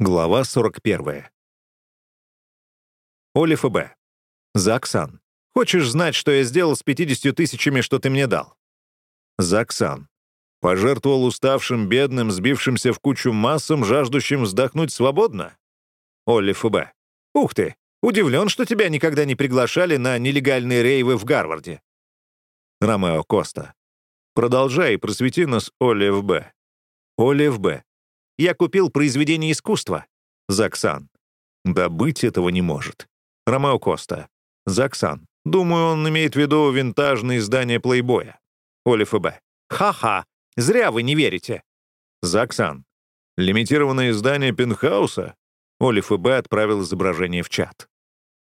Глава 41. Олив и Б. Заксан. Хочешь знать, что я сделал с 50 тысячами, что ты мне дал? Заксан. Пожертвовал уставшим, бедным, сбившимся в кучу массам, жаждущим вздохнуть свободно? Олив и Б. Ух ты! Удивлен, что тебя никогда не приглашали на нелегальные рейвы в Гарварде. Ромео Коста. Продолжай просвети нас, Олив Б. Олив Б. Я купил произведение искусства. Заксан. Да быть этого не может. Ромео Коста. Заксан. Думаю, он имеет в виду винтажное издание плейбоя. Олив и Б. Ха-ха. Зря вы не верите. Заксан. Лимитированное издание Пентхауса? Олив и Б отправил изображение в чат.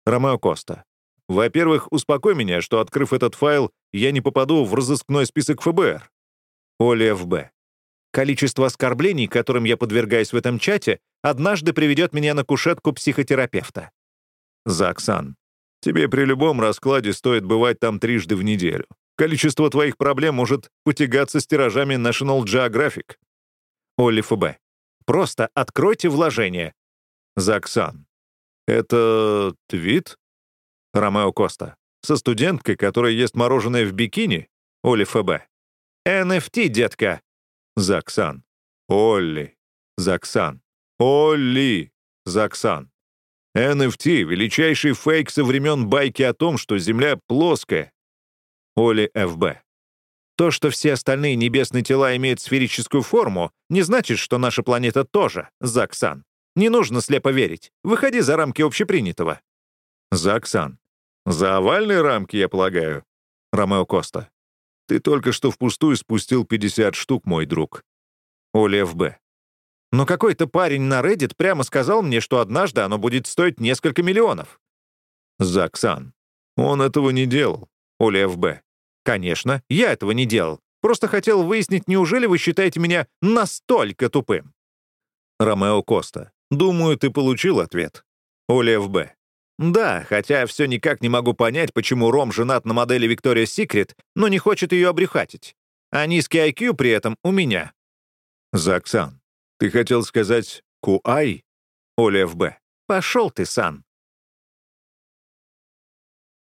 Ромео Коста. Во-первых, успокой меня, что, открыв этот файл, я не попаду в разыскной список ФБР. Олив Б. Количество оскорблений, которым я подвергаюсь в этом чате, однажды приведет меня на кушетку психотерапевта. Заксан. Тебе при любом раскладе стоит бывать там трижды в неделю. Количество твоих проблем может потягаться с тиражами National Geographic. Олив Б. Просто откройте вложение. Заксан. Это твит? Ромео Коста. Со студенткой, которая ест мороженое в бикини? Олив Б. NFT, детка. Заксан. Олли. Заксан. Олли. Заксан. NFT — величайший фейк со времен байки о том, что Земля плоская. Оли ФБ. То, что все остальные небесные тела имеют сферическую форму, не значит, что наша планета тоже, Заксан. Не нужно слепо верить. Выходи за рамки общепринятого. Заксан. За овальные рамки, я полагаю. Ромео Коста. Ты только что впустую спустил 50 штук, мой друг. Оля ФБ. Но какой-то парень на Reddit прямо сказал мне, что однажды оно будет стоить несколько миллионов. Заксан. Он этого не делал. Оля ФБ. Конечно, я этого не делал. Просто хотел выяснить, неужели вы считаете меня настолько тупым? Ромео Коста. Думаю, ты получил ответ. Оля ФБ. Да, хотя все никак не могу понять, почему Ром женат на модели Victoria's Secret, но не хочет ее обрехатить. А низкий IQ при этом у меня. Заксан, ты хотел сказать Куай? Оля ФБ. Пошел ты, Сан.